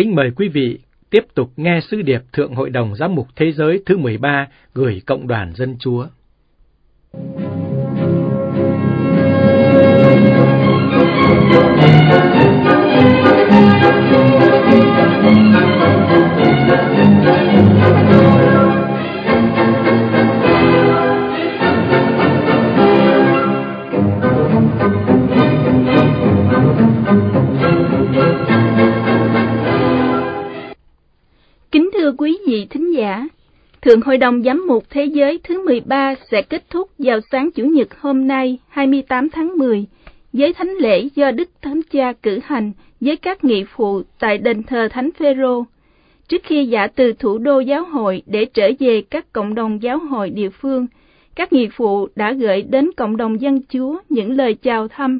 kính mời quý vị tiếp tục nghe sứ điệp Thượng Hội đồng Giám mục Thế giới thứ 13 gửi Cộng đoàn Dân Chúa. Thượng Hội đồng Giám mục Thế giới thứ 13 sẽ kết thúc vào sáng Chủ nhật hôm nay 28 tháng 10 với thánh lễ do Đức Thánh Cha cử hành với các nghị phụ tại đền thờ Thánh Phêrô trước khi giả từ thủ đô giáo hội để trở về các cộng đồng giáo hội địa phương. Các nghị phụ đã gửi đến cộng đồng dân Chúa những lời chào thăm,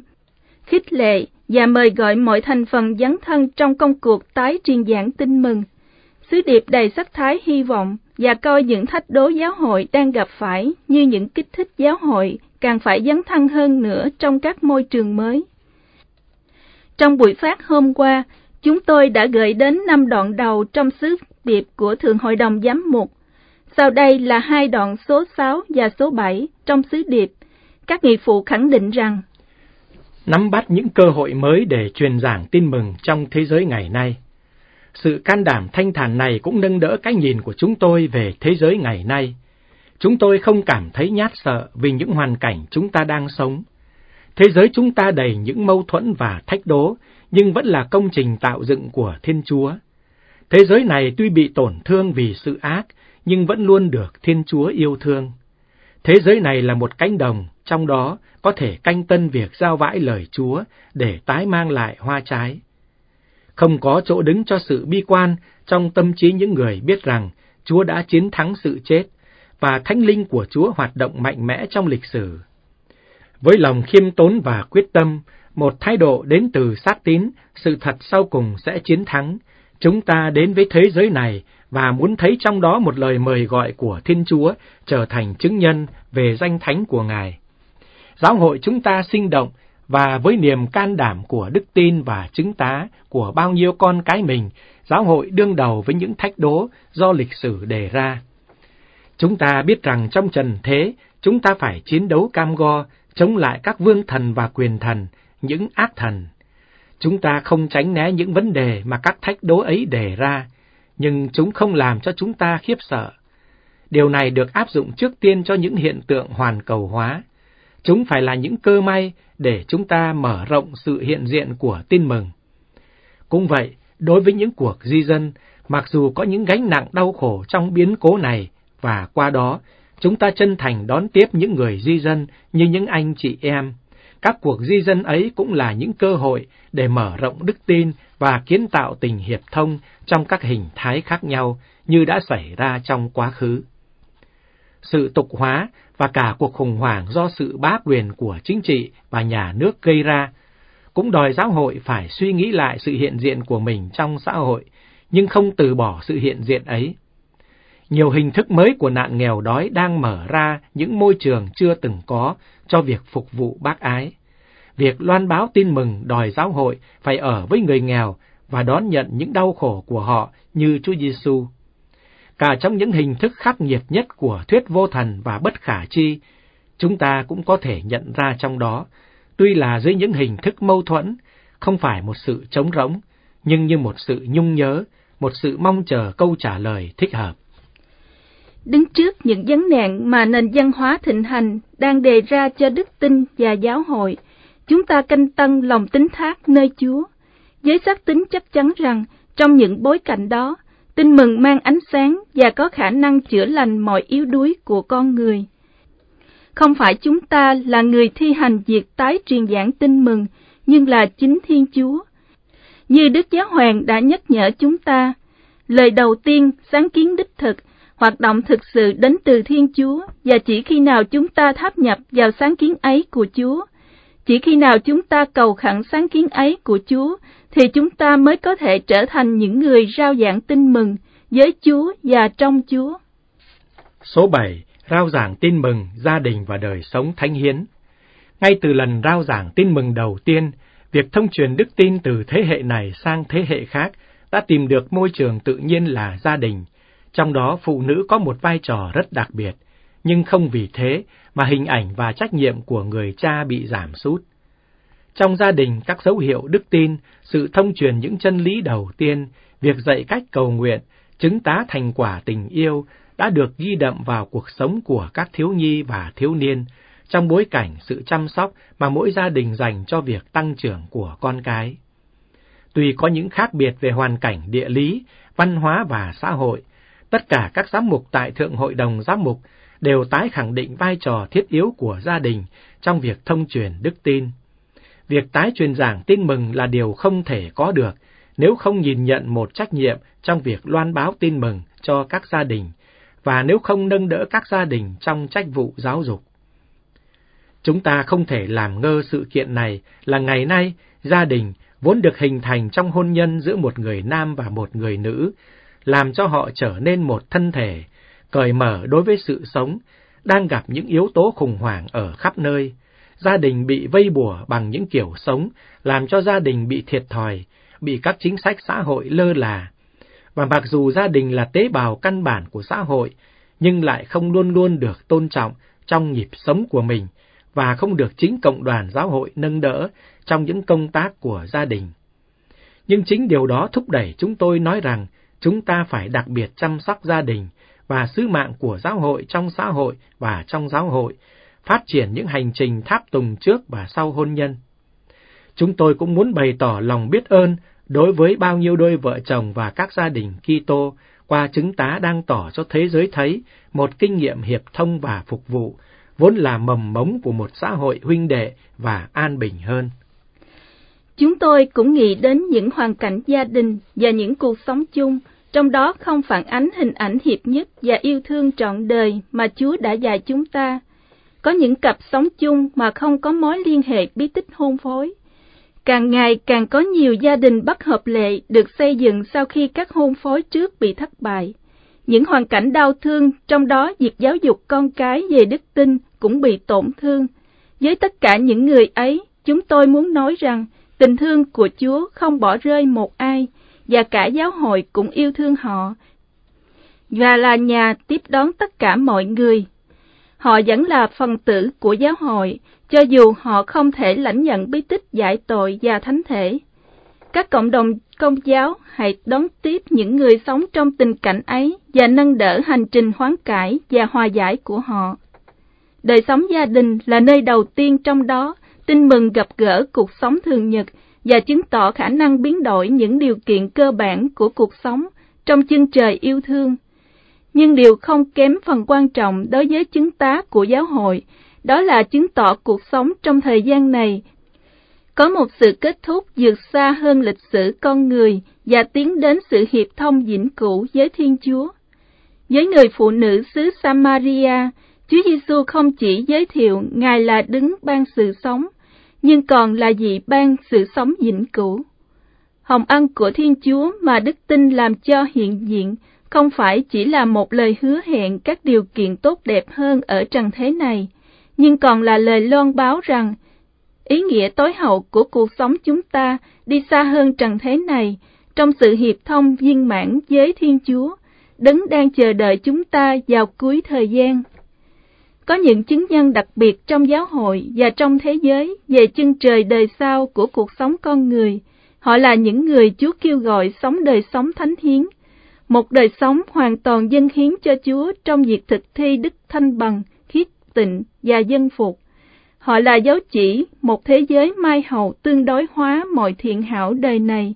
khích lệ và mời gọi mọi thành phần dấn thân trong công cuộc tái truyền giảng tin mừng Sứ điệp đầy sắc thái hy vọng và coi những thách đố giáo hội đang gặp phải như những kích thích giáo hội càng phải dấn thân hơn nữa trong các môi trường mới. Trong buổi phát hôm qua, chúng tôi đã gửi đến năm đoạn đầu trong sứ điệp của Thượng Hội đồng Giám mục. Sau đây là hai đoạn số 6 và số 7 trong sứ điệp. Các nghị phụ khẳng định rằng Nắm bắt những cơ hội mới để truyền giảng tin mừng trong thế giới ngày nay – sự can đảm thanh thản này cũng nâng đỡ cái nhìn của chúng tôi về thế giới ngày nay. Chúng tôi không cảm thấy nhát sợ vì những hoàn cảnh chúng ta đang sống. Thế giới chúng ta đầy những mâu thuẫn và thách đố, nhưng vẫn là công trình tạo dựng của Thiên Chúa. Thế giới này tuy bị tổn thương vì sự ác, nhưng vẫn luôn được Thiên Chúa yêu thương. Thế giới này là một cánh đồng, trong đó có thể canh tân việc giao vãi lời Chúa để tái mang lại hoa trái. Không có chỗ đứng cho sự bi quan trong tâm trí những người biết rằng Chúa đã chiến thắng sự chết và thánh linh của Chúa hoạt động mạnh mẽ trong lịch sử. Với lòng khiêm tốn và quyết tâm, một thái độ đến từ xác tín, sự thật sau cùng sẽ chiến thắng. Chúng ta đến với thế giới này và muốn thấy trong đó một lời mời gọi của Thiên Chúa trở thành chứng nhân về danh thánh của Ngài. Giáo hội chúng ta sinh động và với niềm can đảm của đức tin và chứng tá của bao nhiêu con cái mình, giáo hội đương đầu với những thách đố do lịch sử đề ra. Chúng ta biết rằng trong trần thế, chúng ta phải chiến đấu cam go, chống lại các vương thần và quyền thần, những ác thần. Chúng ta không tránh né những vấn đề mà các thách đố ấy đề ra, nhưng chúng không làm cho chúng ta khiếp sợ. Điều này được áp dụng trước tiên cho những hiện tượng hoàn cầu hóa, Chúng phải là những cơ may để chúng ta mở rộng sự hiện diện của tin mừng. Cũng vậy, đối với những cuộc di dân, mặc dù có những gánh nặng đau khổ trong biến cố này, và qua đó, chúng ta chân thành đón tiếp những người di dân như những anh chị em. Các cuộc di dân ấy cũng là những cơ hội để mở rộng đức tin và kiến tạo tình hiệp thông trong các hình thái khác nhau như đã xảy ra trong quá khứ. Sự tục hóa và cả cuộc khủng hoảng do sự bá quyền của chính trị và nhà nước gây ra, cũng đòi giáo hội phải suy nghĩ lại sự hiện diện của mình trong xã hội, nhưng không từ bỏ sự hiện diện ấy. Nhiều hình thức mới của nạn nghèo đói đang mở ra những môi trường chưa từng có cho việc phục vụ bác ái. Việc loan báo tin mừng đòi giáo hội phải ở với người nghèo và đón nhận những đau khổ của họ như Chúa Giêsu cả trong những hình thức khắc nghiệt nhất của thuyết vô thần và bất khả chi, chúng ta cũng có thể nhận ra trong đó, tuy là dưới những hình thức mâu thuẫn, không phải một sự trống rỗng, nhưng như một sự nhung nhớ, một sự mong chờ câu trả lời thích hợp. Đứng trước những vấn nạn mà nền văn hóa thịnh hành đang đề ra cho đức tin và giáo hội, chúng ta canh tân lòng tính thác nơi Chúa, với xác tính chắc chắn rằng trong những bối cảnh đó, Tin mừng mang ánh sáng và có khả năng chữa lành mọi yếu đuối của con người. Không phải chúng ta là người thi hành việc tái truyền giảng tin mừng, nhưng là chính Thiên Chúa. Như Đức Giáo Hoàng đã nhắc nhở chúng ta, lời đầu tiên sáng kiến đích thực, hoạt động thực sự đến từ Thiên Chúa và chỉ khi nào chúng ta tháp nhập vào sáng kiến ấy của Chúa, chỉ khi nào chúng ta cầu khẩn sáng kiến ấy của Chúa thì chúng ta mới có thể trở thành những người rao giảng tin mừng với Chúa và trong Chúa. Số 7. Rao giảng tin mừng gia đình và đời sống thánh hiến. Ngay từ lần rao giảng tin mừng đầu tiên, việc thông truyền đức tin từ thế hệ này sang thế hệ khác đã tìm được môi trường tự nhiên là gia đình, trong đó phụ nữ có một vai trò rất đặc biệt, nhưng không vì thế mà hình ảnh và trách nhiệm của người cha bị giảm sút. Trong gia đình, các dấu hiệu đức tin, sự thông truyền những chân lý đầu tiên, việc dạy cách cầu nguyện, chứng tá thành quả tình yêu đã được ghi đậm vào cuộc sống của các thiếu nhi và thiếu niên, trong bối cảnh sự chăm sóc mà mỗi gia đình dành cho việc tăng trưởng của con cái. Tuy có những khác biệt về hoàn cảnh địa lý, văn hóa và xã hội, tất cả các giám mục tại Thượng Hội đồng Giám mục đều tái khẳng định vai trò thiết yếu của gia đình trong việc thông truyền đức tin. Việc tái truyền giảng tin mừng là điều không thể có được nếu không nhìn nhận một trách nhiệm trong việc loan báo tin mừng cho các gia đình và nếu không nâng đỡ các gia đình trong trách vụ giáo dục. Chúng ta không thể làm ngơ sự kiện này là ngày nay gia đình vốn được hình thành trong hôn nhân giữa một người nam và một người nữ, làm cho họ trở nên một thân thể, cởi mở đối với sự sống, đang gặp những yếu tố khủng hoảng ở khắp nơi. Gia đình bị vây bùa bằng những kiểu sống, làm cho gia đình bị thiệt thòi, bị các chính sách xã hội lơ là. Và mặc dù gia đình là tế bào căn bản của xã hội, nhưng lại không luôn luôn được tôn trọng trong nhịp sống của mình và không được chính cộng đoàn giáo hội nâng đỡ trong những công tác của gia đình. Nhưng chính điều đó thúc đẩy chúng tôi nói rằng chúng ta phải đặc biệt chăm sóc gia đình và sứ mạng của giáo hội trong xã hội và trong giáo hội, phát triển những hành trình tháp tùng trước và sau hôn nhân. Chúng tôi cũng muốn bày tỏ lòng biết ơn đối với bao nhiêu đôi vợ chồng và các gia đình Kitô qua chứng tá đang tỏ cho thế giới thấy một kinh nghiệm hiệp thông và phục vụ, vốn là mầm mống của một xã hội huynh đệ và an bình hơn. Chúng tôi cũng nghĩ đến những hoàn cảnh gia đình và những cuộc sống chung, trong đó không phản ánh hình ảnh hiệp nhất và yêu thương trọn đời mà Chúa đã dạy chúng ta. Có những cặp sống chung mà không có mối liên hệ bí tích hôn phối. Càng ngày càng có nhiều gia đình bất hợp lệ được xây dựng sau khi các hôn phối trước bị thất bại. Những hoàn cảnh đau thương, trong đó việc giáo dục con cái về đức tin cũng bị tổn thương. Với tất cả những người ấy, chúng tôi muốn nói rằng tình thương của Chúa không bỏ rơi một ai, và cả giáo hội cũng yêu thương họ, và là nhà tiếp đón tất cả mọi người. Họ vẫn là phần tử của giáo hội, cho dù họ không thể lãnh nhận bí tích giải tội và thánh thể. Các cộng đồng công giáo hãy đón tiếp những người sống trong tình cảnh ấy và nâng đỡ hành trình hoán cải và hòa giải của họ. Đời sống gia đình là nơi đầu tiên trong đó tin mừng gặp gỡ cuộc sống thường nhật và chứng tỏ khả năng biến đổi những điều kiện cơ bản của cuộc sống trong chân trời yêu thương. Nhưng điều không kém phần quan trọng đối với chứng tá của giáo hội, đó là chứng tỏ cuộc sống trong thời gian này có một sự kết thúc vượt xa hơn lịch sử con người và tiến đến sự hiệp thông vĩnh cửu với Thiên Chúa. Với người phụ nữ xứ Samaria, Chúa Giêsu không chỉ giới thiệu Ngài là đứng ban sự sống, nhưng còn là vị ban sự sống vĩnh cửu. Hồng ân của Thiên Chúa mà đức tin làm cho hiện diện không phải chỉ là một lời hứa hẹn các điều kiện tốt đẹp hơn ở trần thế này, nhưng còn là lời loan báo rằng ý nghĩa tối hậu của cuộc sống chúng ta đi xa hơn trần thế này trong sự hiệp thông viên mãn với Thiên Chúa, đấng đang chờ đợi chúng ta vào cuối thời gian. Có những chứng nhân đặc biệt trong giáo hội và trong thế giới về chân trời đời sau của cuộc sống con người. Họ là những người Chúa kêu gọi sống đời sống thánh hiến, một đời sống hoàn toàn dân hiến cho Chúa trong việc thực thi đức thanh bằng, khiết tịnh và dân phục. Họ là dấu chỉ một thế giới mai hậu tương đối hóa mọi thiện hảo đời này.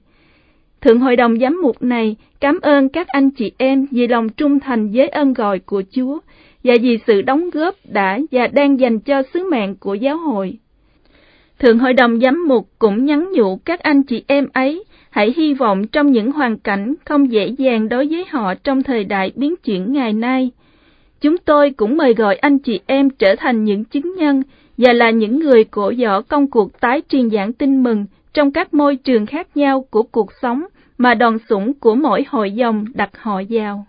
Thượng Hội đồng Giám mục này cảm ơn các anh chị em vì lòng trung thành với ơn gọi của Chúa và vì sự đóng góp đã và đang dành cho sứ mạng của giáo hội. Thượng Hội đồng Giám mục cũng nhắn nhủ các anh chị em ấy hãy hy vọng trong những hoàn cảnh không dễ dàng đối với họ trong thời đại biến chuyển ngày nay. Chúng tôi cũng mời gọi anh chị em trở thành những chứng nhân và là những người cổ võ công cuộc tái truyền giảng tin mừng trong các môi trường khác nhau của cuộc sống mà đoàn sủng của mỗi hội dòng đặt họ vào.